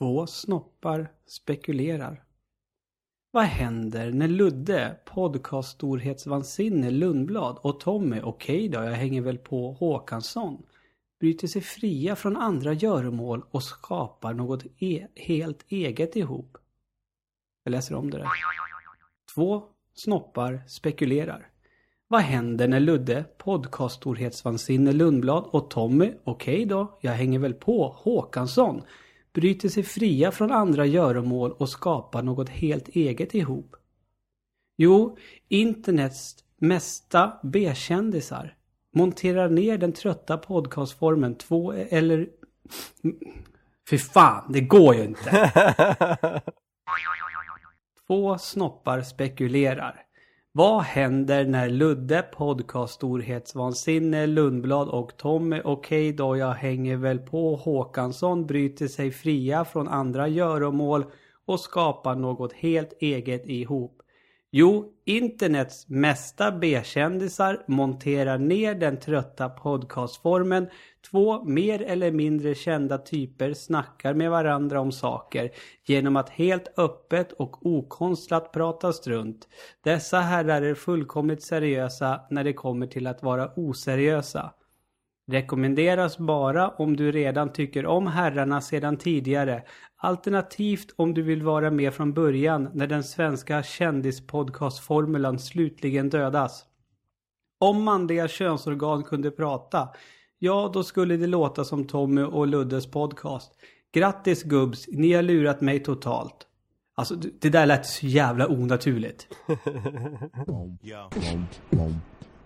Två snoppar spekulerar. Vad händer när Ludde, podcaststorhetsvansinne Lundblad och Tommy, okej då, jag hänger väl på Håkansson, bryter sig fria från andra göromål och skapar något e helt eget ihop? Jag läser om det där. Två snoppar spekulerar. Vad händer när Ludde, podcaststorhetsvansinne Lundblad och Tommy, okej då, jag hänger väl på Håkansson, bryter sig fria från andra göromål och skapar något helt eget ihop? Jo, internets mesta B-kändisar monterar ner den trötta podcastformen två eller... Fy fan, det går ju inte! Två snoppar spekulerar. Vad händer när Ludde, podcast storhetsvansinne, Lundblad och Tommy, okej då jag hänger väl på Håkansson, bryter sig fria från andra göromål och skapar något helt eget ihop? Jo, internets mesta B-kändisar monterar ner den trötta podcastformen. Två mer eller mindre kända typer snackar med varandra om saker genom att helt öppet och okonstlat prata strunt. Dessa herrar är fullkomligt seriösa när det kommer till att vara oseriösa. Rekommenderas bara om du redan tycker om herrarna sedan tidigare. Alternativt om du vill vara med från början när den svenska kändispodcastformulan slutligen dödas. Om manliga könsorgan kunde prata, ja då skulle det låta som Tommy och Luddes podcast. Grattis gubbs, ni har lurat mig totalt. Alltså det där lät så jävla onaturligt.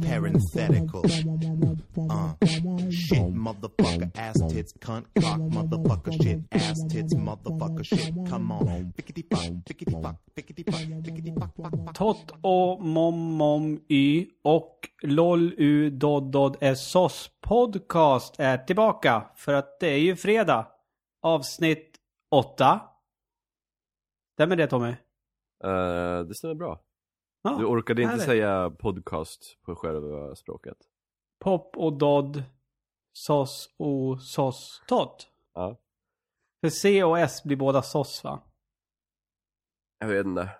Parenthetical. Uh. Shit, motherfucker, ass tits, cunt, cock, motherfucker, shit, ass tits, motherfucker, shit. Come on. Fickety fuck, fickety fuck, fickety fuck, fickety fuck, fuck, fuck. Tott och mom mom y och lol u dodd dodd SOS podcast är tillbaka. För att det är ju fredag. Avsnitt 8. Stämmer det Tommy? Eh, det stämmer bra. Ja, Du orkade inte säga podcast på själva språket. Pop och dodd. SOS och SOS tott. Ja. För C och S blir båda SOS va? Jag vet inte.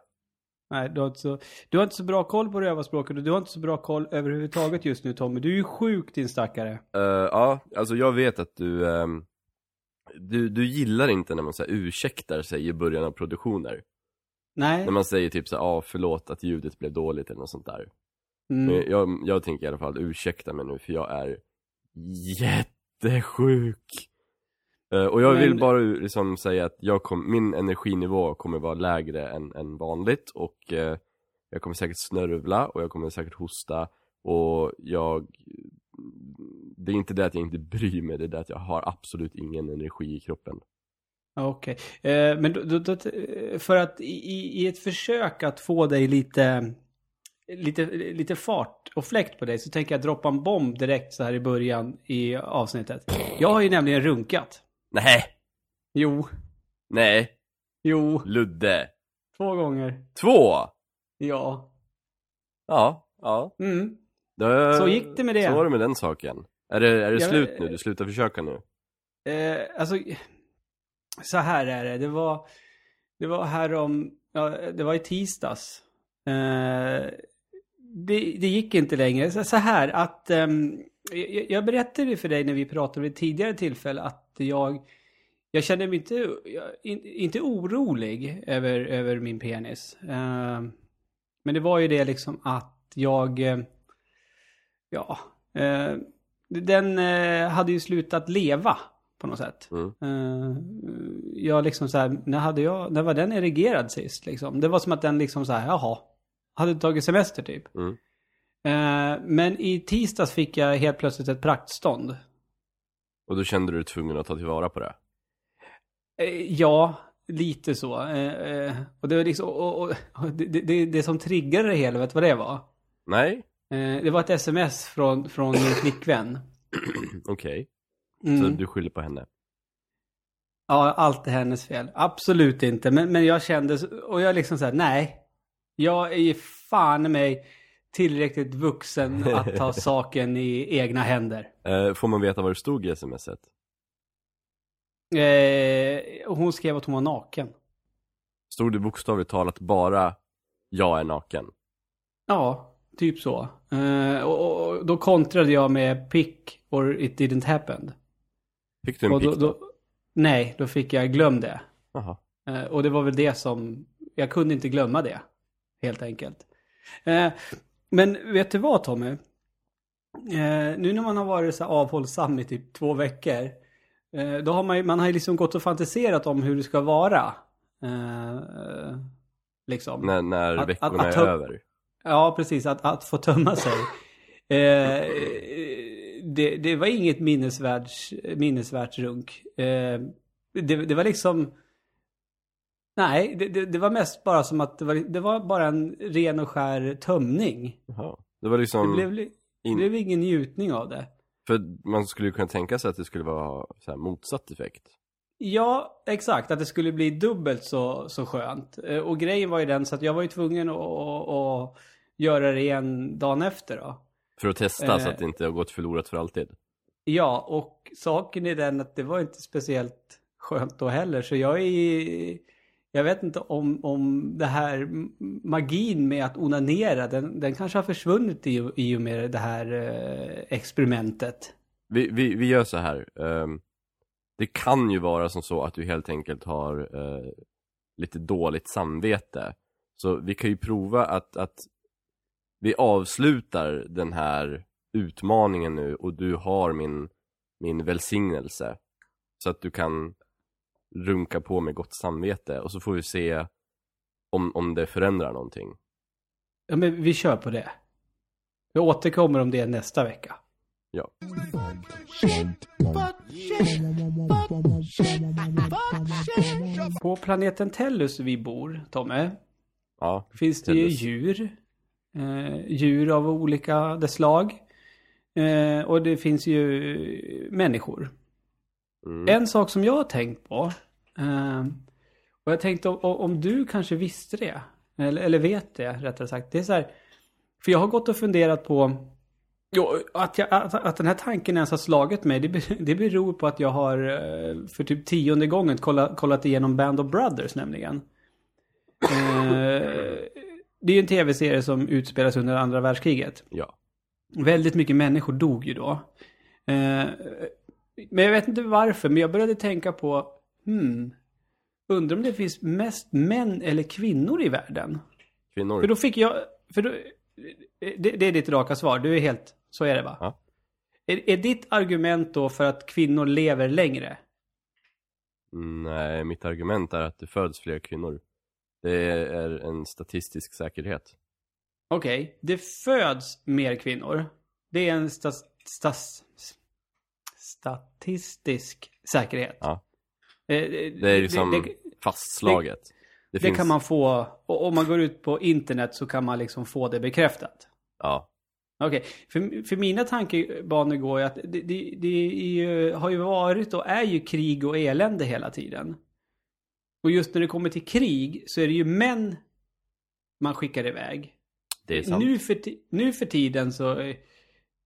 Nej, du har, inte så, du har inte så bra koll på rövarspråket och du har inte så bra koll överhuvudtaget just nu Tommy. Du är ju sjuk din stackare. Eh, ja, alltså jag vet att du, ehm, du, du gillar inte när man säger ursäktar sig i början av produktioner. Nej. När man säger typ så ah, förlåt att ljudet blev dåligt eller något sånt där. Mm. Men jag, jag tänker i alla fall ursäkta mig nu för jag är jättesjuk. Eh, och jag vill Men- bara liksom säga att jag kom, min energinivå kommer vara lägre än, än vanligt och eh, jag kommer säkert snörvla och jag kommer säkert hosta och jag det är inte det att jag inte bryr mig, det är det att jag har absolut ingen energi i kroppen. Okej, eh, men då, då, då, för att i, i ett försök att få dig lite, lite, lite fart och fläkt på dig så tänker jag droppa en bomb direkt så här i början i avsnittet. Jag har ju nämligen runkat. Nej, Jo, nej, jo, Ludde. två gånger. Två! Ja. Ja, ja. Mm. Det, Så gick det med det. Så var det med den saken. Är det, är det Jag- slut nu? Du slutar försöka nu? Eh, alltså, så här är det. Det var, det var här om, ja, det var i tisdags. Eh, det, det gick inte längre. Så, så här att, ehm, jag, jag berättade för dig när vi pratade vid ett tidigare tillfälle att jag, jag kände mig inte, jag, in, inte orolig över, över min penis. Eh, men det var ju det liksom att jag, eh, ja, eh, den eh, hade ju slutat leva på något sätt. Mm. Eh, jag liksom så här, när hade jag, när var den erigerad sist liksom? Det var som att den liksom så här, jaha, hade tagit semester typ. Mm. Eh, men i tisdags fick jag helt plötsligt ett praktstånd. Och då kände du dig tvungen att ta tillvara på det? Eh, ja, lite så. Och det var liksom, och, och, och det, det, det som triggade det hela, vet du vad det var? Nej? Det var ett sms från, från min flickvän. Okej. Mm. Så du skyller på henne? Ja, allt är hennes fel. Absolut inte. Men, men jag kände, och jag liksom såhär, nej. Jag är ju fan i mig tillräckligt vuxen att ta saken i egna händer. Eh, får man veta vad det stod i smset? Eh, hon skrev att hon var naken. Stod det bokstavligt talat bara jag är naken? Ja, typ så. Eh, och, och då kontrade jag med pick or it didn't happen. Fick du en pick då? nej, då fick jag glöm det. Jaha. Eh, och det var väl det som, jag kunde inte glömma det. Helt enkelt. Eh, men vet du vad Tommy? Eh, nu när man har varit så avhållsam i typ två veckor. Då har man ju, man har ju liksom gått och fantiserat om hur det ska vara. Liksom. När, när Att- veckorna att- att är ta- över? Ja, precis. Att, att få tömma sig. Eh, det, det var inget minnesvärt, minnesvärt runk. Eh, det, det var liksom... Nej, det, det, var mest bara som att det var, det var bara en ren och skär tömning. Jaha. Det var Det liksom, blev, li- det in, blev ingen njutning av det. för man skulle ju kunna tänka sig att det skulle vara så motsatt effekt. Ja, exakt. Att det skulle bli dubbelt så, så skönt. Eh, Och grejen var ju den så att jag var ju tvungen att, att, att göra det igen dagen efter då. För att testa så Eh. att det inte har gått förlorat för alltid. Ja, och saken är den att det var inte speciellt skönt då heller. Så jag är... Jag vet inte om, om det här magin med att onanera, den, den kanske har försvunnit i, i och med det här eh, experimentet. Vi, vi, vi gör så här. ehm, det kan ju vara som så att du helt enkelt har eh, lite dåligt samvete. Så vi kan ju prova att, att vi avslutar den här utmaningen nu och du har min, min välsignelse. Så att du kan runka på med gott samvete och så får vi se om, om det förändrar någonting. Ja, men vi kör på det. Vi återkommer om det nästa vecka. Ja. På planeten Tellus vi bor, Tommy, Ja, finns det ju Tellus. djur. Eh, djur av olika dess slag. Eh, och det finns ju människor. mm. En sak som jag har tänkt på. Eh, och jag tänkte om, om du kanske visste det. Eller, eller vet det rättare sagt. Det är så här. För jag har gått och funderat på. Jo, att, jag, att, att den här tanken ens har slagit mig. Det, det beror på att jag har eh, för typ tionde gången kollat, kollat igenom Band of Brothers nämligen. Eh, det är ju en tv-serie som utspelas under andra världskriget. ja. Väldigt mycket människor dog ju då. Eh, men jag vet inte varför, men jag började tänka på, hmm, undrar om det finns mest män eller kvinnor i världen? Kvinnor. För då fick jag, för då, det, det är ditt raka svar, du är helt, så är det va? Ja. Är, är ditt argument då för att kvinnor lever längre? Nej, mitt argument är att det föds fler kvinnor. Det är en statistisk säkerhet. Okej, det föds mer kvinnor. Det är en stas, stas, statistisk säkerhet. Ja. Eh, Det är liksom det- det- fastslaget. Det, finns... kan man få, och om man går ut på internet så kan man liksom få det bekräftat. Ja. Okej, för, för mina tankebanor går ju att det, det, det ju, har ju varit och är ju krig och elände hela tiden. Och just när det kommer till krig så är det ju män man skickar iväg. Det är sant. Nu för, nu för tiden så eh,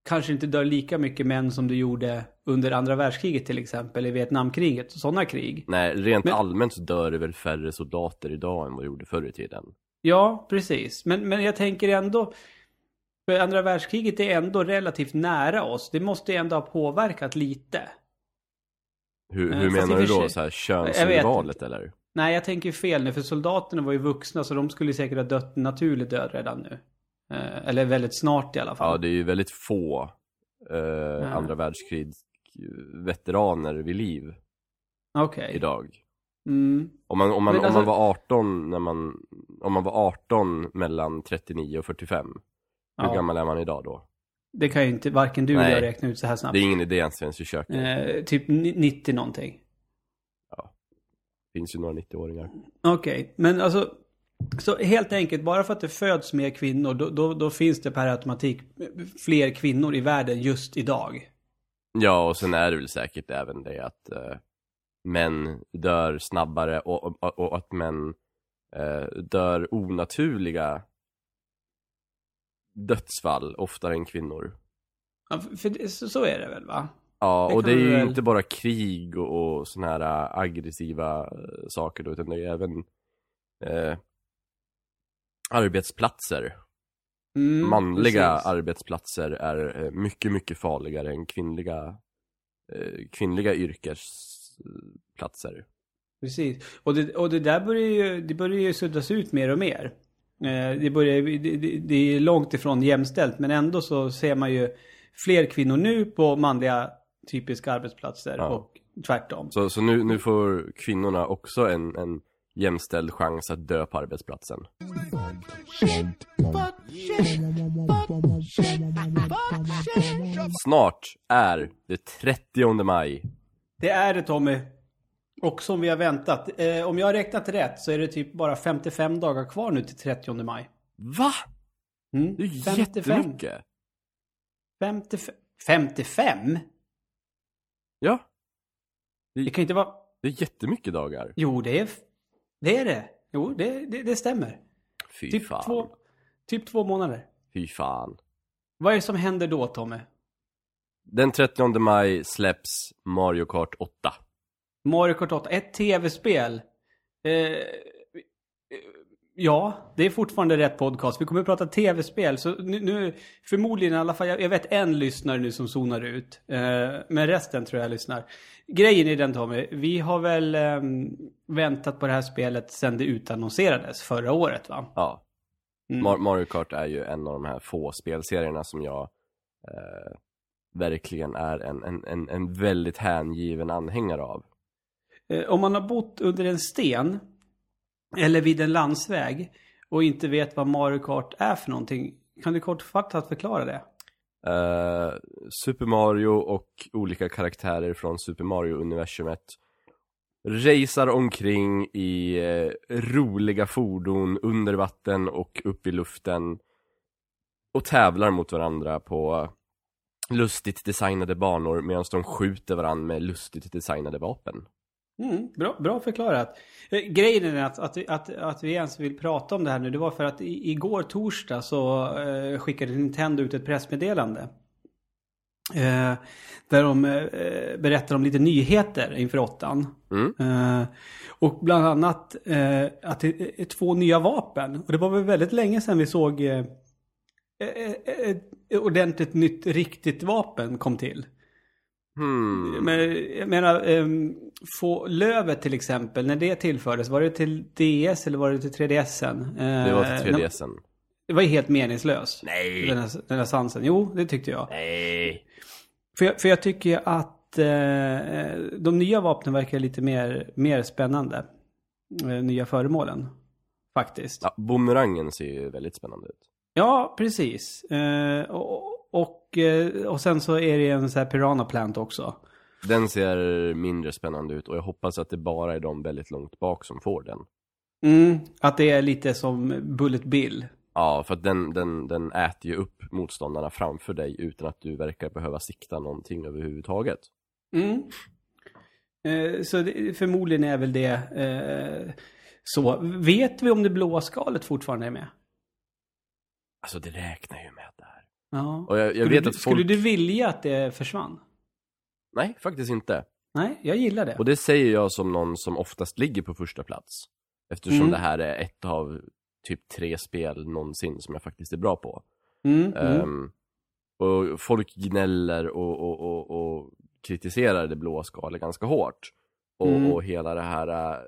kanske inte dör lika mycket män som det gjorde under andra världskriget till exempel, i Vietnamkriget, sådana krig. Nej, rent Men- allmänt så dör det väl färre soldater idag än vad det gjorde förr i tiden. Ja, precis. Men, men jag tänker ändå... För andra världskriget är ändå relativt nära oss. Det måste ju ändå ha påverkat lite. Hur, Eh, hur i menar och du då? Så här, inte. eller? Nej, jag tänker fel nu. För soldaterna var ju vuxna så de skulle säkert ha dött en naturlig död redan nu. Eh, eller väldigt snart i alla Ja, fall. det är ju väldigt få eh, andra världskrigsveteraner vid liv Okej. idag. Mm. Om man, om, man, Men om man alltså- var 18 när man, om man var 18 mellan 39 och 45. Hur Ja. gammal är man idag då? Det kan ju inte varken du eller jag räkna ut så här snabbt. Det är ingen idé ens ens försöka. Eh, typ ni- 90 någonting. Finns ju några 90-åringar. Okej, men alltså. Så helt enkelt, bara för att det föds mer kvinnor, då, då, då finns det per automatik fler kvinnor i världen just idag. Ja, och sen är det väl säkert även det att eh, män dör snabbare och, och, och att män eh, dör onaturliga dödsfall oftare än kvinnor. Ja, för det, så, så är det väl va? Ja, Det och det är ju väl- inte bara krig och, och såna här äh, aggressiva äh, saker då, utan det är även eh, arbetsplatser. Mm, Manliga precis. arbetsplatser är mycket, mycket farligare än kvinnliga, eh, kvinnliga yrkesplatser. Precis. Och det, och det där börjar ju, det börjar ju suddas ut mer och mer. Eh, det, börjar, det, det, det är långt ifrån jämställt men ändå så ser man ju fler kvinnor nu på manliga typiska arbetsplatser Ja. och tvärtom. Så, så nu, nu får kvinnorna också en, en jämställd chans att dö på arbetsplatsen. Snart är det 30 maj. Det är det Tommy. Och som vi har väntat. Eh, om jag har räknat rätt så är det typ bara 55 dagar kvar nu till 30 maj. Va? Mm. Det är ju jättemycket. 55. 55? Ja, Det kan inte vara... det är jättemycket dagar. Jo, det är... Det är det. Jo, det, det, det stämmer. Fy Typ fan. två, typ två månader. Fy fan. Vad är det som händer då, Tommy? Den 30 maj släpps Mario Kart 8. Mario Kart 8, ett tv-spel. Eh, ja, det är fortfarande rätt podcast. Vi kommer att prata tv-spel. Så nu, nu förmodligen i alla fall, jag, jag vet en lyssnare nu som zonar ut. Eh, men resten tror jag lyssnar. Grejen är den Tommy, vi har väl ehm, väntat på det här spelet sedan det utannonserades förra året va? Ja. Mm. Mar- Mario Kart är ju en av de här få spelserierna som jag eh, verkligen är en, en, en, en väldigt hängiven anhängare av. Eh, Om man har bott under en sten eller vid en landsväg och inte vet vad Mario Kart är för någonting. Kan du kortfattat förklara det? Uh, Super Mario och olika karaktärer från Super Mario-universumet racear omkring i uh, roliga fordon under vatten och upp i luften och tävlar mot varandra på lustigt designade banor medan de skjuter varandra med lustigt designade vapen. Mm, bra, bra förklarat. Eh, grejen är att, att, att, att vi ens vill prata om det här nu, det var för att i, igår torsdag så eh, skickade Nintendo ut ett pressmeddelande. Eh, där de eh, berättar om lite nyheter inför åttan. Mm. Eh, och bland annat eh, att det är två nya vapen. Och det var väl väldigt länge sedan vi såg eh, ett ordentligt nytt riktigt vapen kom till. Hmm. Men jag menar, um, få lövet till exempel, när det tillfördes, var det till DS eller var det till 3DSen? Eh, Det var till 3DSen. Det var ju helt meningslös. Nej! Den här, den här sansen. Jo, det tyckte jag. Nej! För jag, för jag tycker att eh, de nya vapnen verkar lite mer, mer spännande. Eh, nya föremålen. Faktiskt. Ja, bumerangen ser ju väldigt spännande ut. Ja, precis. Och, och, eh, och sen så är det en sån här Piranha Plant också. Den ser mindre spännande ut och jag hoppas att det bara är de väldigt långt bak som får den. Mm, att det är lite som Bullet Bill. Ja, för att den, den, den äter ju upp motståndarna framför dig utan att du verkar behöva sikta någonting överhuvudtaget. Mm. Eh, så det, förmodligen är väl det eh, så. Vet vi om det blåa skalet fortfarande är med? Alltså det räknar ju med där. Ja. Och jag, jag skulle vet du, att folk... Skulle du vilja att det försvann? Nej, faktiskt inte. Nej, jag gillar det. Och det säger jag som någon som oftast ligger på första plats. Eftersom Mm. det här är ett av typ tre spel någonsin som jag faktiskt är bra på. Mm, mm. Ehm, och folk gnäller och, och, och, och kritiserar det blåa skalet ganska hårt. Och, Mm. och hela det här uh,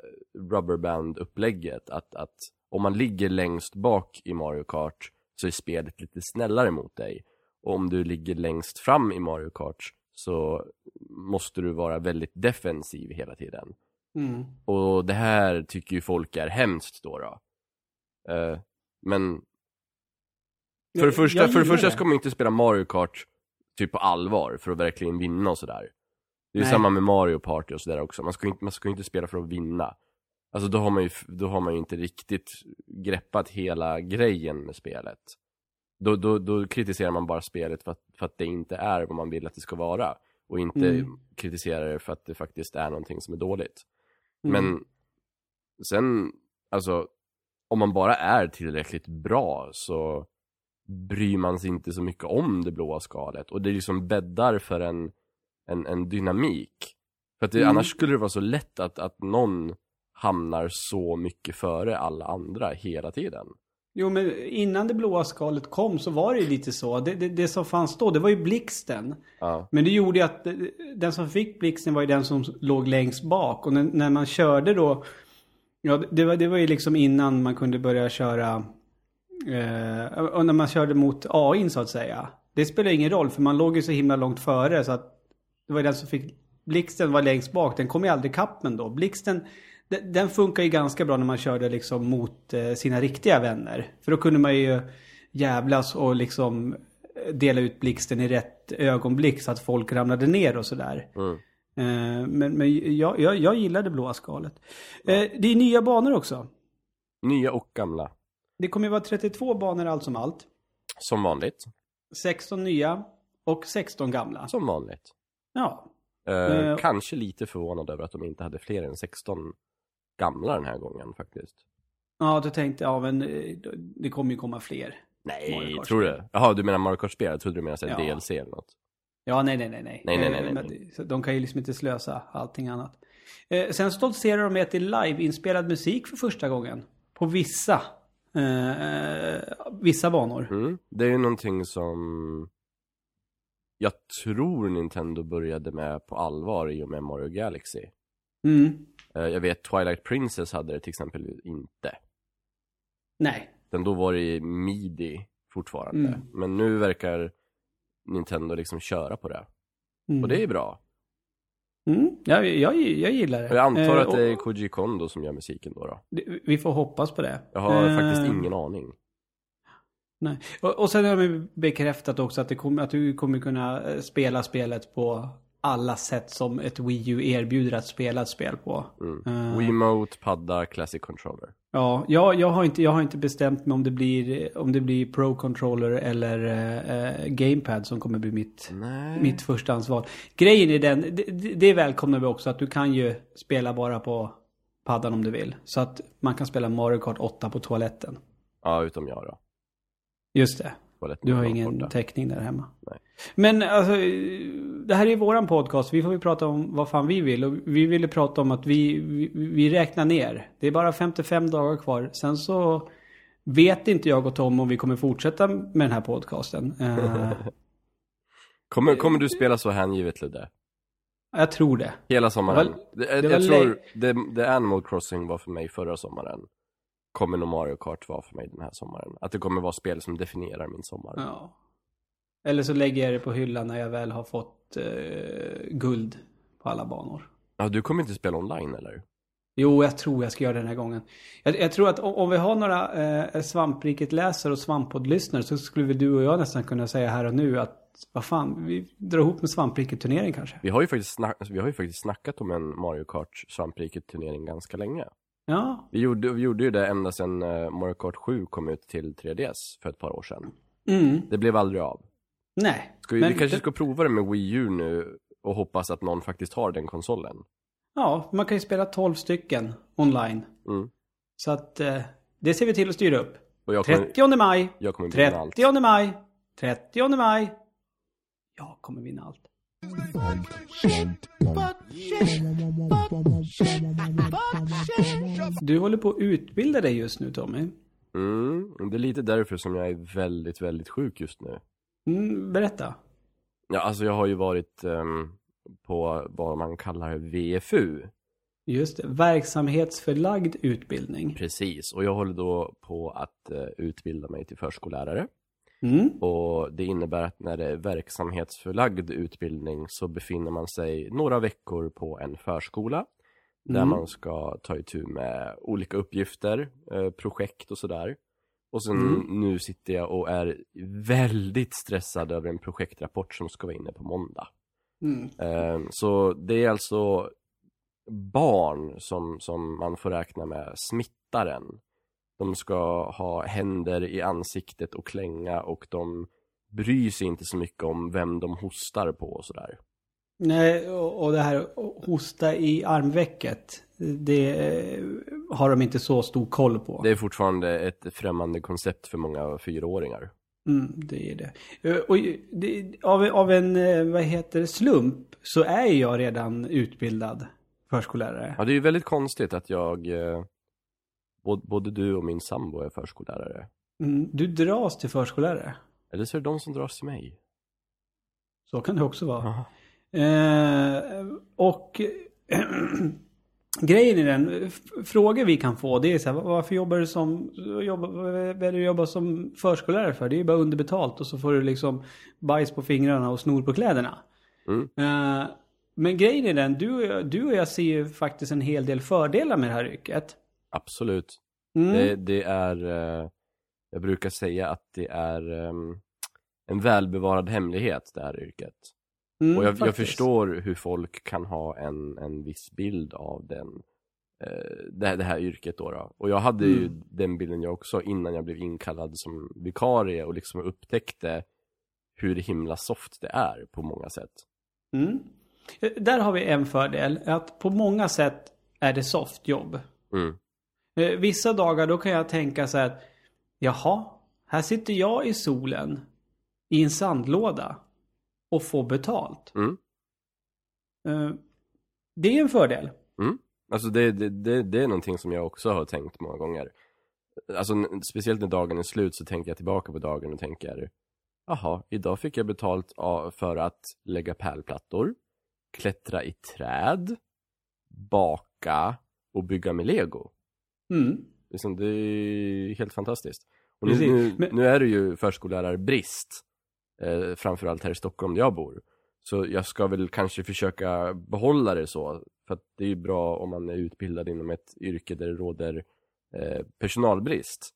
rubberband-upplägget. Att, att om man ligger längst bak i Mario Kart så är spelet lite snällare mot dig. Och om du ligger längst fram i Mario Kart så måste du vara väldigt defensiv hela tiden. Mm. Och det här tycker ju folk är hemskt då. då. Eh, men för det första, för det första det. ska man inte spela Mario Kart typ på allvar för att verkligen vinna och sådär. Det är Nej. samma med Mario Party och sådär också. Man ska, inte, man ska inte spela för att vinna. Alltså då har man ju, då har man ju inte riktigt greppat hela grejen med spelet. Då, då, då kritiserar man bara spelet för att, för att det inte är vad man vill att det ska vara. Och inte Mm. kritisera det för att det faktiskt är någonting som är dåligt. Mm. Men sen, alltså, om man bara är tillräckligt bra så bryr man sig inte så mycket om det blåa skalet. Och det liksom bäddar för en, en, en dynamik. För att det, Mm. annars skulle det vara så lätt att, att någon hamnar så mycket före alla andra hela tiden. Jo, men innan det blåa skalet kom så var det ju lite så. Det, det, det som fanns då, det var ju blixten. Ja, Men det gjorde ju att eh, den som fick blixten var ju den som låg längst bak. Och när, när man körde då, ja det var, det var ju liksom innan man kunde börja köra, eh, och när man körde mot AI så att säga. Det spelar ingen roll för man låg ju så himla långt före så att det var den som fick, blixten var längst bak, den kom ju aldrig kapp men då. Blixten, den, funkar ju ganska bra när man körde liksom mot eh, sina riktiga vänner. För då kunde man ju jävlas och liksom dela ut blixten i rätt ögonblick så att folk ramlade ner och sådär. mm. Eh, men men jag, jag, jag gillar det blåa skalet. Eh, det är nya banor också. Nya och gamla. Det kommer ju vara 32 banor allt som allt. Som vanligt. 16 nya och 16 gamla. Som vanligt. Ja. Eh, Eh, kanske lite förvånad över att de inte hade fler än 16 gamla den här gången faktiskt. Ja, du tänkte, ja men eh, det kommer ju komma fler. Nej, tror du? Jaha, du menar Mario Kart-spel? Jag trodde du menade Ja. DLC eller något. Ja, nej, nej, nej, nej. Nej, nej, nej, Eh, nej, De kan ju liksom inte slösa allting annat. Eh, sen stoltserar de med att det är live-inspelad musik för första gången. På vissa, eh, vissa banor. Mm. Det är ju någonting som jag tror Nintendo började med på allvar i och med Mario Galaxy. Mm. Eh, Jag vet Twilight Princess hade det till exempel inte. Nej. Den då var det midi fortfarande. Mm. Men nu verkar Nintendo liksom köra på det. Mm. Och det är bra. Mm. Ja, jag, jag gillar det. Och jag antar Eh, att det är Koji Kondo som gör musiken då. då. Vi får hoppas på det. Jag har Eh, faktiskt ingen aning. Nej. Och, och sen har de bekräftat också att, det kommer, att du kommer kunna eh, spela spelet på alla sätt som ett Wii U erbjuder att spela ett spel på. Mm. Eh, Wiimote, padda, Classic Controller. Ja, jag, jag, har inte, jag har inte bestämt mig om det blir, om det blir Pro Controller eller eh, Gamepad som kommer bli mitt, Nej. mitt första ansvar. Grejen är den, det, det det välkomnar vi också att du kan ju spela bara på paddan om du vill. Så att man kan spela Mario Kart 8 på toaletten. Ja, utom jag då. Just det. Toaletten Du har ingen borta. täckning där hemma. Nej. Men alltså, det här är ju våran podcast. Vi får ju prata om vad fan vi vill. Och vi ville prata om att vi, vi, vi räknar ner. Det är bara 55 dagar kvar. Sen så vet inte jag och Tom om vi kommer fortsätta med den här podcasten. Eh, Kommer, kommer du spela så hängivet Ludde? jag tror det. Hela sommaren? Det var- Det, det jag tror det Animal Crossing var för mig förra sommaren. Kommer nog Mario Kart vara för mig den här sommaren. Att det kommer vara spel som definierar min sommar. Ja. Eller så lägger jag det på hyllan när jag väl har fått eh, guld på alla banor. Ja, du kommer inte spela online eller? Jo, jag tror jag ska göra det den här gången. Jag, jag tror att om, om vi har några eh, svampriket-läsare och svamppodd-lyssnare så skulle väl du och jag nästan kunna säga här och nu att vad fan, vi drar ihop en svampriket-turnering kanske. Vi har ju faktiskt, vi har ju faktiskt snackat om en Mario Kart svampriket-turnering ganska länge. Ja. Vi gjorde, vi gjorde ju det ända sedan eh, Mario Kart 7 kom ut till 3DS för ett par år sedan. Mm. Det blev aldrig av. Nej. Ska vi, Men vi kanske ska prova det med Wii U nu och hoppas att någon faktiskt har den konsolen. Ja, man kan ju spela 12 stycken online. Mm. Så att eh, det ser vi till att styra upp. Och jag kommer, 30 maj. jag kommer vinna allt. 30 maj. 30 maj. Jag kommer vinna allt. Du håller på att utbilda dig just nu Tommy. Mm, det är lite därför som jag är väldigt, väldigt sjuk just nu. Mm, berätta. Ja, alltså jag har ju varit ehm, på vad man kallar VFU. Just det, verksamhetsförlagd utbildning. Precis, och jag håller då på att eh, utbilda mig till förskollärare. Mm. Och det innebär att när det är verksamhetsförlagd utbildning så befinner man sig några veckor på en förskola. Där Mm. man ska ta itu med olika uppgifter, eh, projekt och sådär. Och sen Mm. nu sitter jag och är väldigt stressad över en projektrapport som ska vara inne på måndag. Mm. Eh, Så det är alltså barn som, som man får räkna med smittar en. De ska ha händer i ansiktet och klänga och de bryr sig inte så mycket om vem de hostar på och sådär. Nej, och det här hosta i armvecket. Det eh, har de inte så stor koll på. Det är fortfarande ett främmande koncept för många fyraåringar. Mm, det är det. Eh, Och det, av, av en, eh, vad heter slump så är jag redan utbildad förskollärare. Ja, det är ju väldigt konstigt att jag, både, du och min sambo är förskollärare. Mm, du dras till förskollärare. Eller så är det de som dras till mig. Så kan det också vara. Eh, och grejen i den, frågor vi kan få det är så här, varför jobbar du som, vad det du jobbar som förskollärare för? Det är ju bara underbetalt och så får du liksom bajs på fingrarna och snor på kläderna. Mm. Eh, men grejen är den, du och, jag, du och jag ser ju faktiskt en hel del fördelar med det här yrket. Absolut. Mm. Det, det är, eh, jag brukar säga att det är ehm, en välbevarad hemlighet, det här yrket. Mm, och jag, jag förstår hur folk kan ha en, en viss bild av den, eh, det, här, det här yrket då, då. Och jag hade ju Mm. den bilden jag också innan jag blev inkallad som vikarie och liksom upptäckte hur himla soft det är på många sätt. Mm. Eh, Där har vi en fördel, att på många sätt är det soft jobb. Mm. Eh, Vissa dagar då kan jag tänka så här att Jaha, här sitter jag i solen i en sandlåda och får betalt. Mm. Eh, Det är en fördel. Alltså det, det, det, det är någonting som jag också har tänkt många gånger. Alltså speciellt när dagen är slut så tänker jag tillbaka på dagen och tänker Jaha, idag fick jag betalt för att lägga pärlplattor, klättra i träd, baka och bygga med lego. Mm. Liksom, det är helt fantastiskt. Och nu, nu, Men- nu är det ju förskollärarbrist, eh, framförallt här i Stockholm där jag bor. Så jag ska väl kanske försöka behålla det så, för att det är ju bra om man är utbildad inom ett yrke där det råder eh, personalbrist.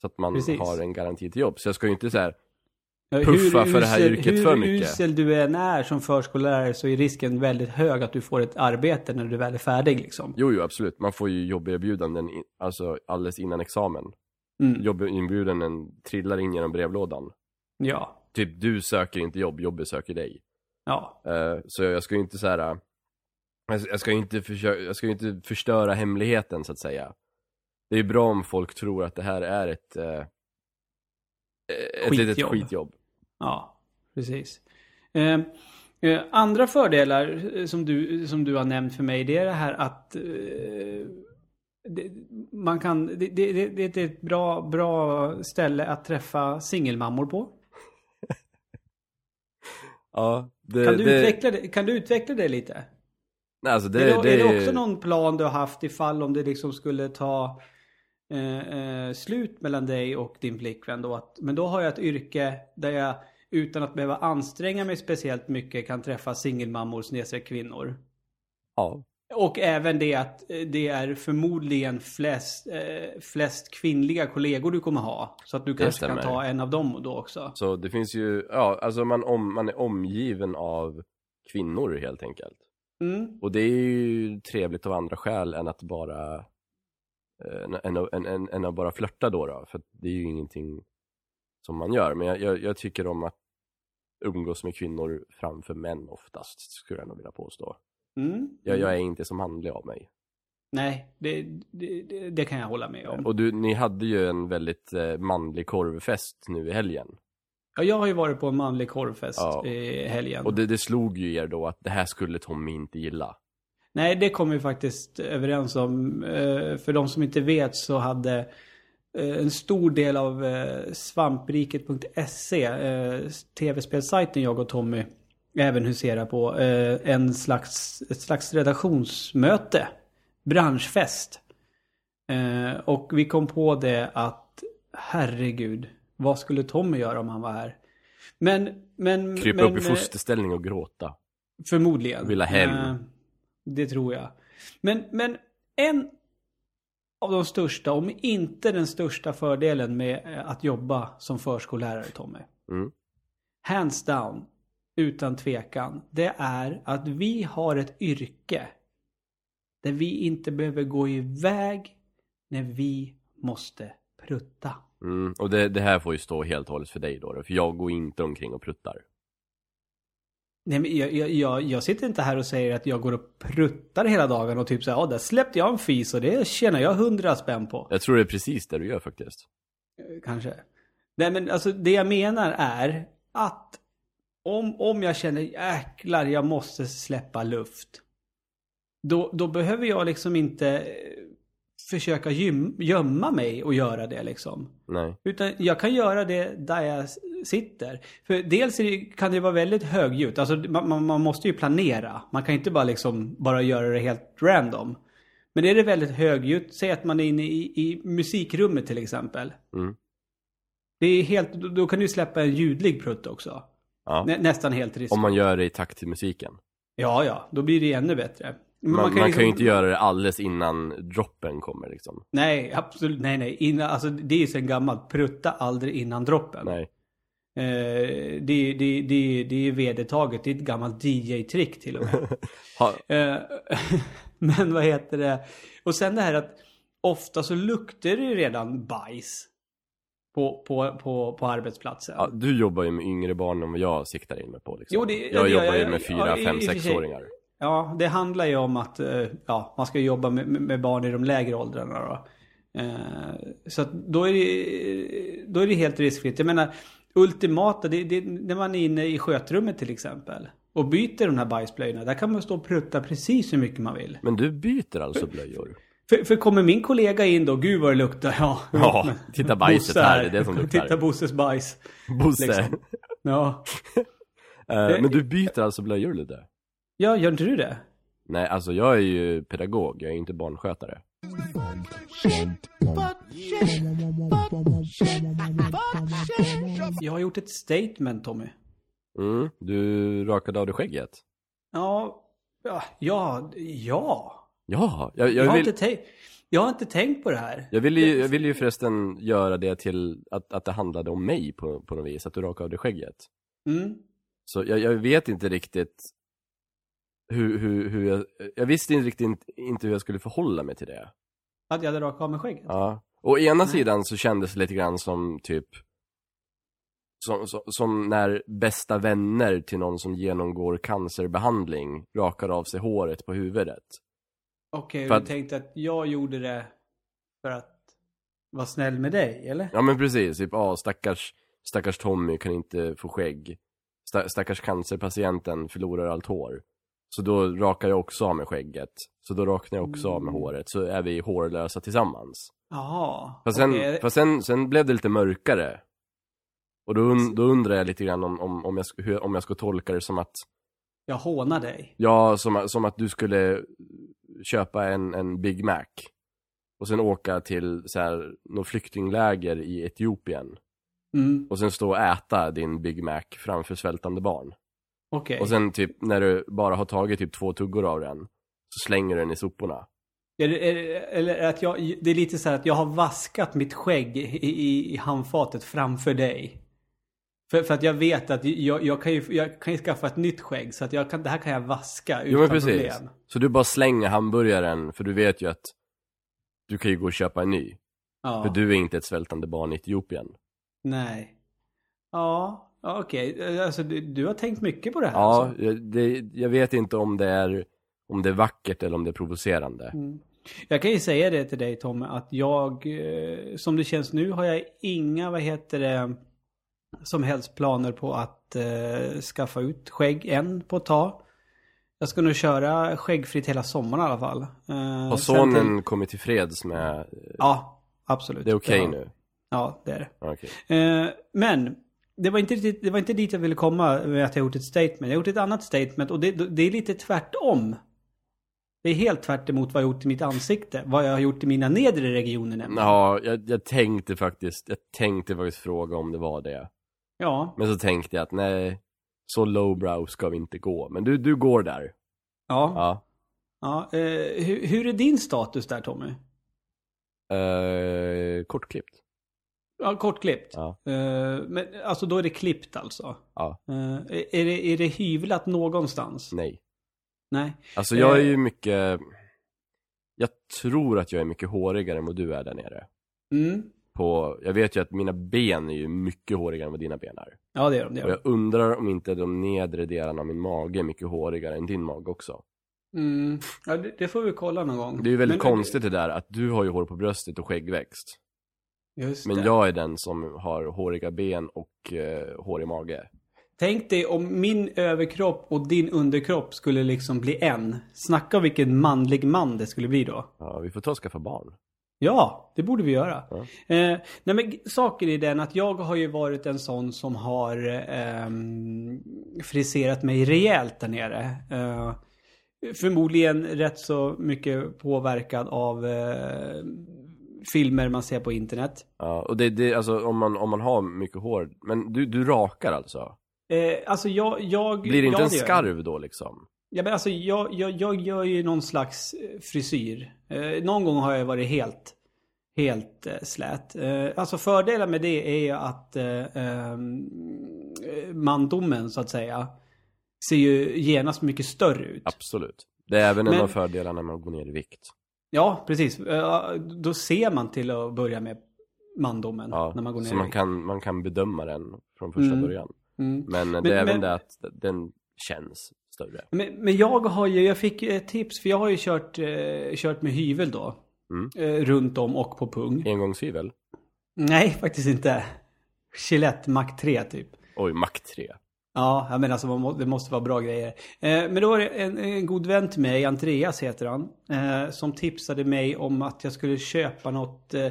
Så att man Precis. har en garanti till jobb. Så jag ska ju inte så här, Puffa för det här usel- yrket för mycket. Hur usel du än är som förskollärare så är risken väldigt hög att du får ett arbete när du väl är färdig liksom. jo jo absolut, man får ju jobberbjudanden i, alltså alldeles innan examen. Mm. Jobberbjudanden trillar in genom brevlådan. Ja. Typ du söker inte jobb, jobbet söker dig. Ja. Eh, så jag ska ju inte så här. äh, jag ska ju inte försöka, jag ska inte förstöra hemligheten så att säga. Det är bra om folk tror att det här är ett, eh, ett litet Skitjobb. Ja, precis. Eh, eh, andra fördelar eh, som du, som du har nämnt för mig, det är det här att eh, det, man kan, det, det, det, är ett bra, bra ställe att träffa singelmammor på. Ja, det, Kan du, utveckla det, kan du utveckla det lite? Alltså det, är, det, är det också någon plan du har haft ifall om det liksom skulle ta eh, eh, slut mellan dig och din flickvän då? Att, men då har jag ett yrke där jag utan att behöva anstränga mig speciellt mycket kan träffa singelmammor snedstreck kvinnor. Ja, Och även det att eh, det är förmodligen flest, eh, flest kvinnliga kollegor du kommer ha. Så att du kanske kan ta en av dem då också. så det finns ju, ja, alltså man, om, man är omgiven av kvinnor helt enkelt. Mm. Och det är ju trevligt av andra skäl än att bara än, än, än, än, att bara flörta då, då för det är ju ingenting som man gör. Men jag, jag, jag tycker om att umgås med kvinnor framför män oftast, skulle jag nog vilja påstå. Mm. Jag, jag är inte som manlig av mig. Nej, det, det, det, kan jag hålla med om. Och du, ni hade ju en väldigt eh, manlig korvfest nu i helgen. Ja, jag har ju varit på en manlig korvfest Ja. i helgen. Och det, det slog ju er då att det här skulle Tommy inte gilla. Nej, det kom vi faktiskt överens om. Eh, För de som inte vet så hade en stor del av eh, svampriket.se, eh, tv-spelsajten jag och Tommy även huserar på, eh, en slags, ett slags redaktionsmöte. Branschfest. Eh, Och vi kom på det att herregud, vad skulle Tommy göra om han var här? Men, men... Krypa men, upp i eh, fosterställning och gråta. Förmodligen. Vilja hem. Eh, det tror jag. Men, men en av de största, om inte den största fördelen med eh, att jobba som förskollärare, Tommy. Mm. Hands down, utan tvekan. Det är att vi har ett yrke där vi inte behöver gå iväg när vi måste prutta. Mm. Och det, det här får ju stå helt och hållet för dig då, då, för jag går inte omkring och pruttar. Nej, men jag, jag, jag, sitter inte här och säger att jag går och pruttar hela dagen och typ så här, ja där släppte jag en fis och det tjänar jag hundra spänn på. Jag tror det är precis det du gör faktiskt. Kanske. Nej men alltså det jag menar är att om, om jag känner jäklar jag måste släppa luft. Då, då behöver jag liksom inte eh, försöka gömma mig och göra det liksom. Nej. Utan jag kan göra det där jag sitter. För dels kan det vara väldigt högljutt. Alltså man, man, måste ju planera. Man kan inte bara liksom bara göra det helt random. Men är det väldigt högljutt, säg att man är inne i, i musikrummet till exempel. Mm. Det är helt, då- då kan du släppa en ljudlig prutt också. Ja. Nä, nästan helt risk. Om man gör det i takt till musiken. Ja, ja, då blir det ännu bättre. Man, man, kan, liksom- ju inte göra det alldeles innan droppen kommer liksom. Nej, absolut, nej, nej. Innan, alltså det är ju sen gammalt. Prutta aldrig innan droppen. Nej. Eh, det, det, det, det är vedertaget. Det är ett gammalt DJ-trick till och med. Eh, Men vad heter det? Och sen det här att ofta så luktar det ju redan bajs. På, på, på, på arbetsplatsen. ja, du jobbar ju med yngre barn än vad jag siktar in mig på liksom. Jo, det- jag det jobbar ju med fyra, fem, sexåringar. Ja, det handlar ju om att eh, ja, man ska jobba med, med barn i de lägre åldrarna. Då. Eh, Så då är, det, då är det helt riskfritt. Jag menar, ultimata, det, det, när man är inne i skötrummet till exempel. Och byter de här bajsblöjorna. Där kan man stå och prutta precis hur mycket man vill. Men du byter alltså blöjor? För, för kommer min kollega in då, gud vad det luktar. Ja, Ja, titta bajset Bosse här, det är det som luktar. Titta Bosses bajs. Bosse. Liksom. Ja. Eh, men du byter alltså blöjor lite? Ja, gör inte du det? Nej, alltså jag är ju pedagog, jag är inte barnskötare. Jag har gjort ett statement Tommy. Mm, du rakade av dig skägget? Ja, ja, ja, ja. Ja, jag, Jag, jag, har vill, inte tänkt, jag har inte tänkt på det här. jag, ville ju, jag ville ju förresten göra det till att, att det handlade om mig på, på något vis, att du rakade av dig skägget. Mm. Så jag, jag vet inte riktigt hur, hur, hur jag, jag visste inte riktigt inte hur jag skulle förhålla mig till det. Att jag hade rakat av mig skägget? Ja. Å ena Nej. sidan så kändes det lite grann som typ som, som, som när bästa vänner till någon som genomgår cancerbehandling rakar av sig håret på huvudet. Okej, För du tänkte att jag gjorde det för att vara snäll med dig, eller? Ja men precis, typ ah, stackars, stackars Tommy kan inte få skägg. Sta, stackars cancerpatienten förlorar allt hår. Så då rakar jag också av med skägget. Så då rakar jag också av med Mm. håret. Så är vi hårlösa tillsammans. Jaha. Fast sen, okej. fast sen, sen blev det lite mörkare. Och då, und, då undrar jag lite grann om, om, om, jag, hur, om jag ska tolka det som att, Jag hånar dig. ja, som, som att du skulle köpa en, en Big Mac. Och sen åka till så här, något flyktingläger i Etiopien. Mm, Och sen stå och äta din Big Mac framför svältande barn. Okej. Och sen typ, när du bara har tagit typ två tuggor av den, så slänger du den i soporna. Eller att jag, det är lite så här att jag har vaskat mitt skägg i, i, i handfatet framför dig. För, för att jag vet att jag, jag, kan ju, jag kan ju skaffa ett nytt skägg så att jag kan, det här kan jag vaska utan Jo men precis. problem. Så du bara slänger hamburgaren, för du vet ju att du kan ju gå och köpa en ny. Ja. För du är inte ett svältande barn i Etiopien. Nej. Ja, ja, okej. Alltså du, du har tänkt mycket på det här Ja, alltså. jag- det, jag vet inte om det är om det är vackert eller om det är provocerande. Mm. Jag kan ju säga det till dig Tommy att jag, eh, som det känns nu har jag inga, vad heter det, som helst planer på att eh, skaffa ut skägg än på ett tag. Jag ska nog köra skäggfritt hela sommaren i alla fall. Eh, Har sonen till- kommit till freds med, Ja, absolut. det är okej ja. nu? Ja, det är det. Okej. Eh, men det var, inte riktigt, det var inte dit jag ville komma med att jag gjort ett statement. Jag har gjort ett annat statement och det, det är lite tvärtom. Det är helt tvärt emot vad jag gjort i mitt ansikte. Vad jag har gjort i mina nedre regioner nämligen. Ja, jag, jag tänkte faktiskt, jag tänkte faktiskt fråga om det var det. Ja. Men så tänkte jag att nej, så lowbrow ska vi inte gå. Men du, du går där. Ja. Ja. ja eh, hur, hur är din status där Tommy? Eh, kortklippt. Ja, kortklippt. Ja. Eh, men alltså då är det klippt alltså? Ja. Eh, är, det, är det hyvlat någonstans? Nej. Nej. Alltså jag är Eh. ju mycket, jag tror att jag är mycket hårigare än vad du är där nere. Mm. på, jag vet ju att mina ben är ju mycket hårigare än vad dina ben är. Ja, det är de. Det är Och jag undrar om inte de nedre delarna av min mage är mycket hårigare än din mage också. Mm. Ja, det, det får vi kolla någon gång. Det är ju väldigt Men- konstigt det där att du har ju hår på bröstet och skäggväxt. Just Men det. jag är den som har håriga ben och eh, hårig mage. Tänk dig om min överkropp och din underkropp skulle liksom bli en. Snacka vilken manlig man det skulle bli då. Ja, vi får ta och skaffa barn. Ja, det borde vi göra. Ja. Eh, nej men saken är den att jag har ju varit en sån som har ehm, friserat mig rejält där nere. Eh, förmodligen rätt så mycket påverkad av eh, filmer man ser på internet. Ja, och det, det alltså om man, om man har mycket hår. Men du, du rakar alltså? Eh, alltså jag, jag... Blir det inte ja, en jag. skarv då liksom? Ja, men alltså jag, jag, jag gör ju någon slags eh, frisyr. Eh, någon gång har jag varit helt, helt eh, slät. Eh, alltså fördelen med det är ju att eh, ehm, eh, mandomen så att säga ser ju genast mycket större ut. Absolut. Det är även en Men- av fördelarna när man går ner i vikt. Ja, precis. Eh, då ser man till att börja med mandomen Ja, när man går ner så man kan, man kan bedöma den från första Mm. början. Mm. Men, det Men- är även men- det att den känns större. Men, men jag har ju, jag fick ett tips för jag har ju kört, eh, kört med hyvel då. Mm. Eh, runt om och på pung. Engångshyvel? Nej, faktiskt inte. Gillette Mac 3 typ. Oj, Mac 3. Ja, jag menar alltså må, det måste vara bra grejer. Eh, men då var det en, en god vän till mig, Andreas heter han, eh, som tipsade mig om att jag skulle köpa något, eh,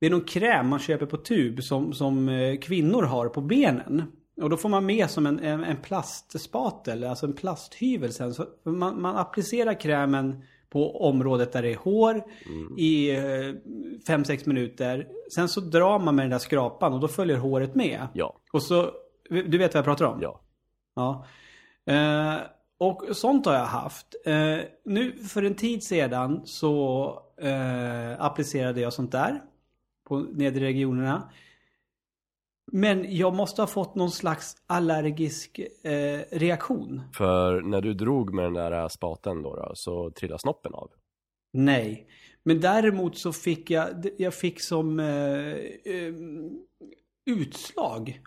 det är någon kräm man köper på tub som, som kvinnor har på benen. Och då får man med som en, en, en plastspatel, alltså en plasthyvel sen. Så man, man applicerar krämen på området där det är hår i 5-6 minuter. Sen så drar man med den där skrapan och då följer håret med. Ja, Och så, du vet vad jag pratar om? ja. Ja. Eh, och sånt har jag haft. Eh, nu för en tid sedan så eh, applicerade jag sånt där på nedre regionerna. Men jag måste ha fått någon slags allergisk eh, reaktion. För när du drog med den där spaten då, då så trillade snoppen av. Nej. Men däremot så fick jag, jag fick som eh, eh, utslag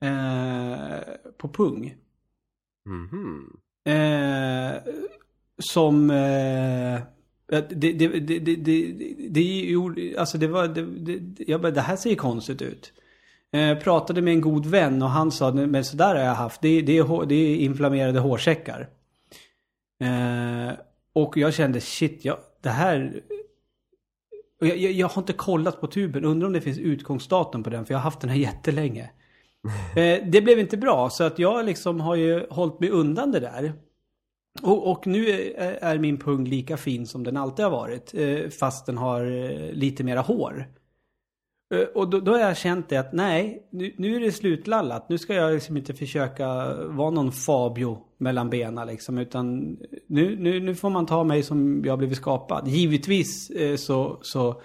eh, på pung. Mhm. Eh, som... Eh, det, det, det, det, det, det, gjorde... Alltså det var... Det, det, jag bara, det här ser ju konstigt ut. Eh, pratade med en god vän och han sa, men sådär har jag haft. Det, det, är, det är inflammerade hårsäckar. Eh, och jag kände, shit, jag, det här... Och jag, jag, jag har inte kollat på tuben. Undrar om det finns utgångsdatum på den. För jag har haft den här jättelänge. Eh, det blev inte bra. Så att jag liksom har ju hållit mig undan det där. Och, och nu är, är min pung lika fin som den alltid har varit. Eh, fast den har eh, lite mera hår. Eh, och då, då har jag känt det att nej, nu, nu är det slutlallat. Nu ska jag liksom inte försöka vara någon Fabio mellan benen liksom. Utan nu, nu, nu får man ta mig som jag blivit skapad. Givetvis eh, så, så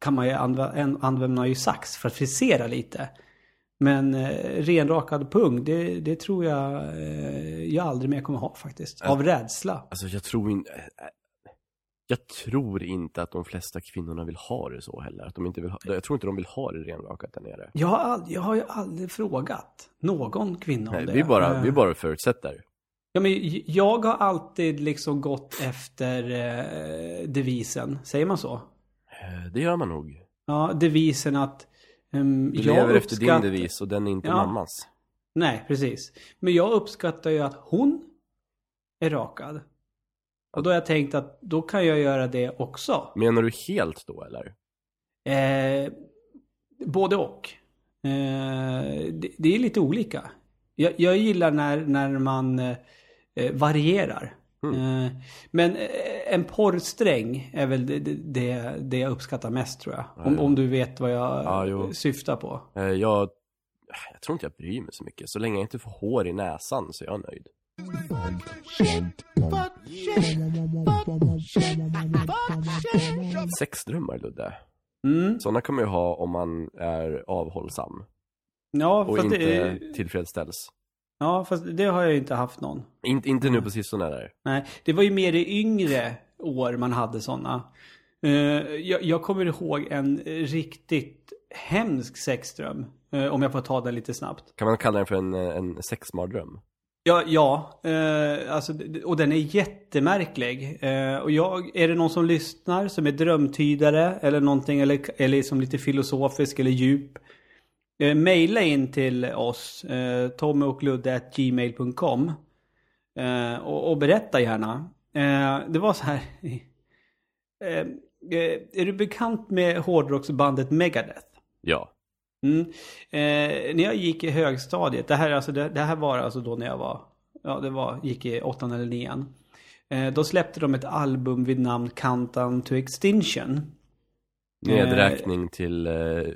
kan man ju använda, en- använda ju sax för att frisera lite. Men eh, renrakad pung, det, det tror jag eh, jag aldrig mer kommer ha faktiskt. Av rädsla. Alltså jag tror inte... Jag tror inte att de flesta kvinnorna vill ha det så heller. Att de inte vill ha... Jag tror inte de vill ha det renrakat där nere. Jag har, ald- jag har ju aldrig frågat någon kvinna om Nej, det. vi bara, Eh, vi bara förutsätter. Ja, men jag har alltid liksom gått efter eh, devisen. Säger man så? Eh, Det gör man nog. Ja, devisen att... ehm, Du jag lever efter din devis och den är inte Ja. mammas. Nej, precis. Men jag uppskattar ju att hon är rakad. Och då har jag tänkt att då kan jag göra det också. Menar du helt då eller? Eh, både och. Eh, det, det är lite olika. Jag, jag gillar när, när man eh, varierar. Mm. Eh, men eh, en porrsträng är väl det, det- det, jag uppskattar mest tror jag. Om, ja. om du vet vad jag Ja, syftar på. Eh, Jag, jag tror inte jag bryr mig så mycket. Så länge jag inte får hår i näsan så är jag nöjd. Sexdrömmar Ludde. Mm. Sådana kan man ju ha om man är avhållsam. Ja, Och inte det, tillfredsställs. Ja, fast det har jag ju inte haft någon. In, inte nu på sistone där. Nej, det var ju mer i yngre år man hade sådana. jag, jag kommer ihåg en riktigt hemsk sexdröm. Eh, om jag får ta den lite snabbt. Kan man kalla den för en, eh, en sexmardröm? Ja, ja. Eh, alltså, och den är jättemärklig. Eh, och jag, är det någon som lyssnar som är drömtydare eller någonting eller, eller som lite filosofisk eller djup. Eh, maila in till oss, eh, tommyochkludde.gmail.com eh, och, och berätta gärna. Eh, det var så här. Eh, eh, är du bekant med hårdrocksbandet Megadeth? Ja. Mm. Eh, när jag gick i högstadiet, det här, är alltså, det, det här var alltså då när jag var, ja det var, gick i åttan eller nian. Då släppte de ett album vid namn Countdown to Extinction. Nedräkning till uh,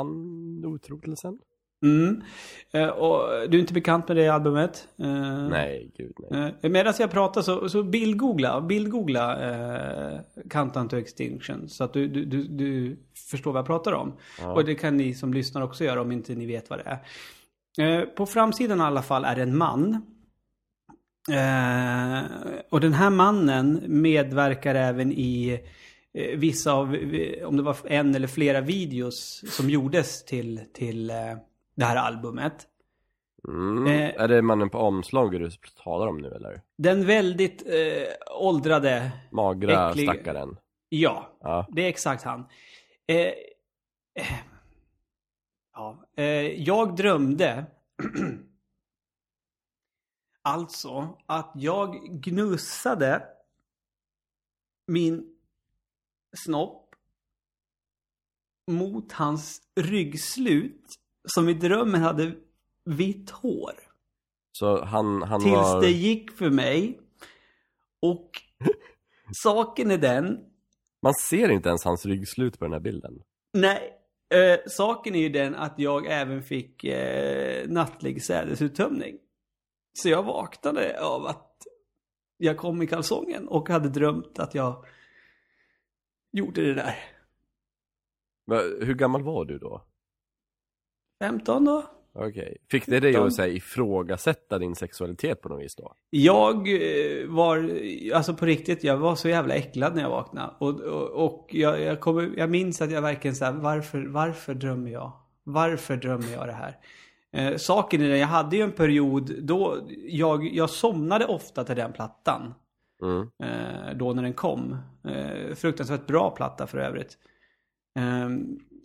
utrotan, utrotelsen? Mm. Eh, och du är inte bekant med det albumet? Eh, Nej, gud nej. Eh, Medan jag pratar så, så bildgoogla, bildgoogla eh, Countdown to Extinction. Så att du, du, du, du förstår vad jag pratar om. Ja. Och det kan ni som lyssnar också göra om inte ni vet vad det är. Eh, på framsidan i alla fall är det en man. Eh, och den här mannen medverkar även i vissa av, eh, om det var en eller flera videos som gjordes till, till eh, det här albumet. Mm. Eh. är det mannen på omslaget du talar om nu eller? Den väldigt eh, åldrade, Magra Äcklig. stackaren. ja, Ja. det är exakt han. Eh, eh, ja, eh, jag drömde alltså att jag gnussade min snopp mot hans ryggslut som i drömmen hade vitt hår. Så han, han Tills var... det gick för mig. Och saken är den, Man ser inte ens hans ryggslut på den här bilden. nej, eh, saken är ju den att jag även fick eh, nattlig sädesuttömning. Så jag vaknade av att jag kom i kalsongen och hade drömt att jag gjorde det där. Va, hur gammal var du då? 15 då? Okej. Fick det dig att säga, ifrågasätta din sexualitet på något vis då? Jag eh, var, alltså på riktigt, jag var så jävla äcklad när jag vaknade. Och, och, och jag, jag, kommer, jag minns att jag verkligen såhär, varför, varför drömmer jag? Varför drömmer jag det här? Eh, saken är den, jag hade ju en period då jag, jag somnade ofta till den plattan. Mm. Eh, då när den kom. Eh, fruktansvärt bra platta för övrigt. Eh,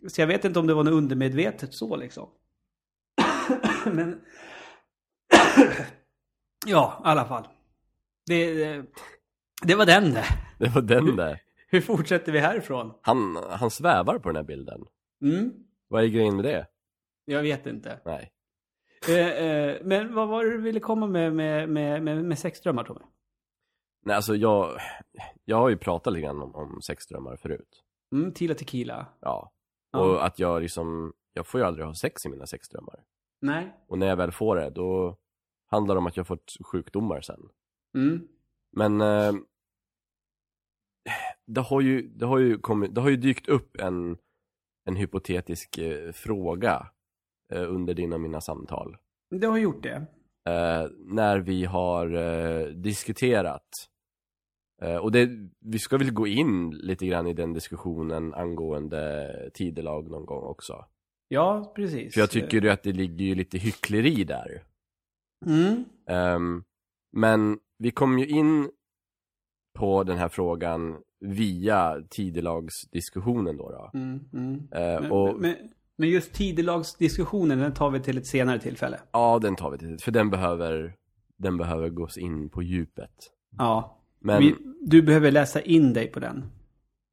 så jag vet inte om det var något undermedvetet så liksom. Men... ja, i alla fall. Det, det, det var den det. Det var den där. Hur fortsätter vi härifrån? Han, han svävar på den här bilden. Mm, Vad är grejen med det? jag vet inte. Nej. Eh, eh, men vad var det du ville komma med med, med, med, med sexdrömmar Tommy? Nej, alltså jag, jag har ju pratat lite grann om, om sexdrömmar förut. Mm, Tila Tequila. Ja. Och att jag liksom, jag får ju aldrig ha sex i mina sexdrömmar. Nej. Och när jag väl får det, då handlar det om att jag fått sjukdomar sen. Mm. Men eh, det har ju, det har ju kommit, det har ju dykt upp en, en hypotetisk eh, fråga eh, under dina och mina samtal. Det har gjort det. Eh, när vi har eh, diskuterat. Eh, och det, vi ska väl gå in lite grann i den diskussionen angående tidelag någon gång också. Ja, precis. För jag tycker ju att det ligger ju lite hyckleri där. Mm. Ehm, men vi kom ju in på den här frågan via tidelagsdiskussionen då. då. Mm, mm. Eh, Men, och men, men just tidelagsdiskussionen, den tar vi till ett senare tillfälle. ja, den tar vi till för den behöver, den behöver gås in på djupet. Ja. Men Vi, du behöver läsa in dig på den.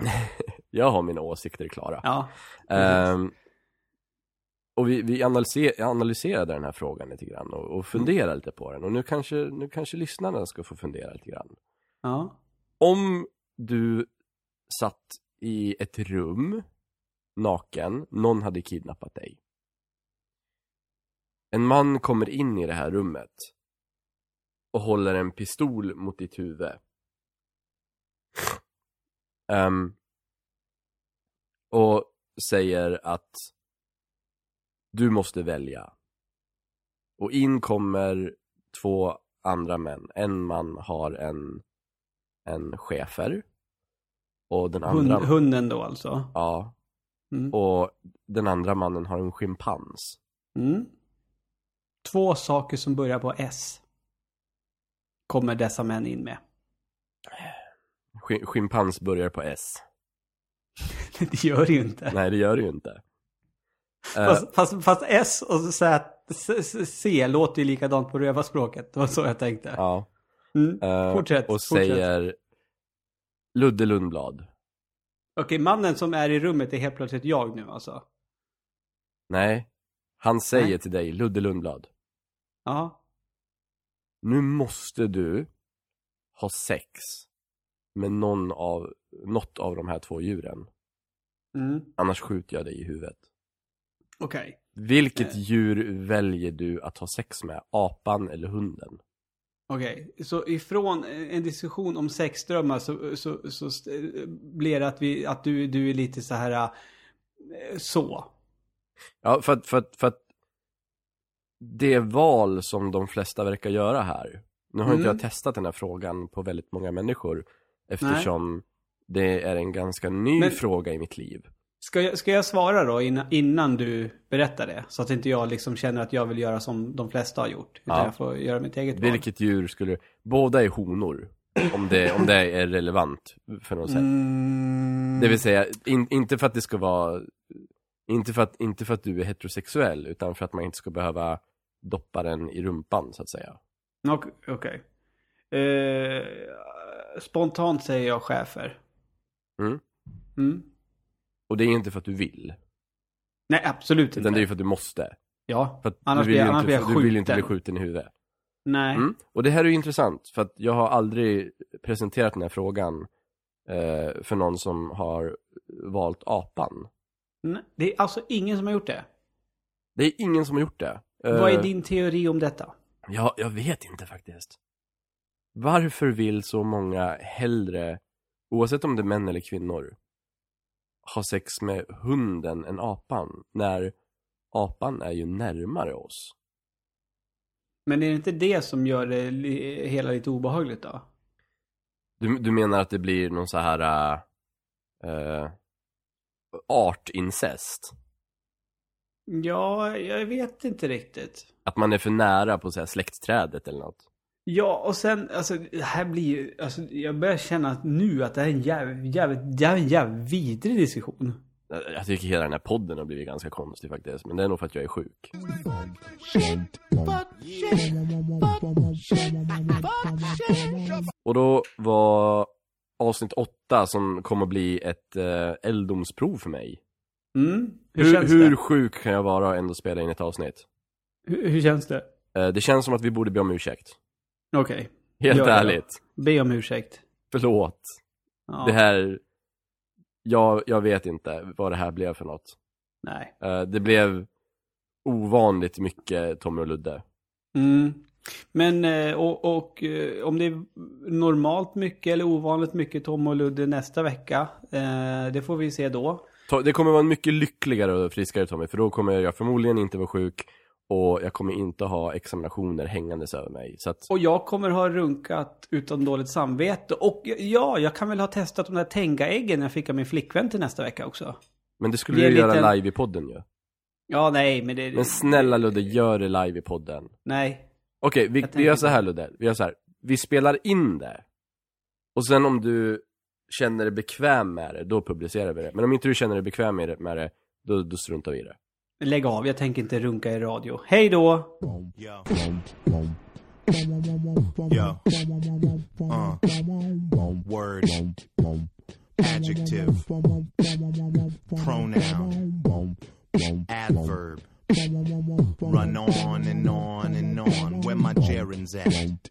jag har mina åsikter klara. Ja. Ehm, och vi, vi analyser, analyserade den här frågan lite grann och, och funderade lite på den. Och nu kanske, nu kanske lyssnarna ska få fundera lite grann. Ja. Om du satt i ett rum, naken, någon hade kidnappat dig. En man kommer in i det här rummet och håller en pistol mot ditt huvud. Ehm, och säger att du måste välja. Och in kommer två andra män. En man har en, en chefer. Och den andra... Hund, hunden då alltså. Ja. Mm. Och den andra mannen har en schimpans. Mm. Två saker som börjar på S. Kommer dessa män in med. Sch- Schimpans börjar på S. det gör det ju inte. Nej, det gör det ju inte. Eh, Fast, fast, fast S och Z, C, låter ju likadant på rövarspråket. Det var så jag tänkte. ja. Mm. Eh, Fortsätt, Och fortsätt. säger Ludde Lundblad. Okej, mannen som är i rummet är helt plötsligt jag nu alltså. Nej, han säger Nej. till dig, Ludde Lundblad. Ja. Nu måste du ha sex med någon av, något av de här två djuren. Mm. Annars skjuter jag dig i huvudet. Okej. Vilket Eh. djur väljer du att ha sex med? Apan eller hunden? Okej, så ifrån en diskussion om sexdrömmar så, så, så st- blir det att, vi, att du, du är lite så här eh, så. Ja, för att, för att, för att det val som de flesta verkar göra här. Nu har inte Mm. jag testat den här frågan på väldigt många människor. Eftersom det är en ganska ny Men- fråga i mitt liv. Ska jag, ska jag svara då innan, innan du berättar det? Så att inte jag liksom känner att jag vill göra som de flesta har gjort. Utan Ja. jag får göra mitt eget val. Vilket djur skulle Båda är honor. Om det, om det är relevant för något sätt. Mm. Det vill säga, in, inte för att det ska vara inte för, att, inte för att du är heterosexuell, utan för att man inte ska behöva doppa den i rumpan, så att säga. Ok- Okej. Eh, spontant säger jag chefer. Mm. Mm. Och det är inte för att du vill, Nej, absolut inte. utan det är för att du måste. Ja, För Annars du vill blir- ju annars inte, blir jag du vill inte bli skjuten. skjuten i huvudet. nej. Mm. Och det här är ju intressant, för att jag har aldrig presenterat den här frågan eh, för någon som har valt apan. nej. Det är alltså ingen som har gjort det. Det är ingen som har gjort det. Vad är Eh, din teori om detta? Ja, jag vet inte faktiskt. Varför vill så många hellre, oavsett om det är män eller kvinnor, ha sex med hunden än apan? När apan är ju närmare oss. Men är det inte det som gör det hela lite obehagligt då? Du, du menar att det blir någon så här uh, artincest? Ja, jag vet inte riktigt. Att man är för nära på så här släktträdet eller något? Ja, och sen, alltså det här blir ju, alltså jag börjar känna att nu att det här är en jävligt, jävligt, jävligt, jävligt vidrig diskussion. Jag tycker hela den här podden har blivit ganska konstig faktiskt, men det är nog för att jag är sjuk. Och då var avsnitt åtta som kommer att bli ett eh, elddomsprov för mig. Mm, hur, Hur, känns hur det? sjuk kan jag vara och ändå spela in ett avsnitt? Hur, hur känns det? Eh, det känns som att vi borde be om ursäkt. Okej, Helt Gör det ärligt. be om ursäkt. Förlåt. Ja, Det här... Jag, jag vet inte vad det här blev för något. Nej. Eh, det blev ovanligt mycket Tommy och Ludde. Mm. Men, eh, och, och eh, om det är normalt mycket eller ovanligt mycket Tom och Ludde nästa vecka, det får vi se då. Det kommer vara en mycket lyckligare och friskare Tommy, för då kommer jag förmodligen inte vara sjuk och jag kommer inte ha examinationer hängandes över mig. Att, Och jag kommer ha runkat utan dåligt samvete. Och ja, jag kan väl ha testat de där Tenga-äggen jag fick av min flickvän till nästa vecka också. men det skulle Det du göra lite- live i podden ju. Ja, nej, men det... Men snälla Ludde, gör det live i podden. Nej. Okej, vi, Jag vi tänker gör så här Ludde, vi gör så här. Vi spelar in det. Och sen om du känner dig bekväm med det, då publicerar vi det. Men om inte du känner dig bekväm med det då, då struntar vi i det. Lägg av, jag tänker inte runka i radio. Hej då! Yo. Yo. Uh. Word. Adjective. Pronoun. Adverb. Run on and on and on. Where my gerunds at?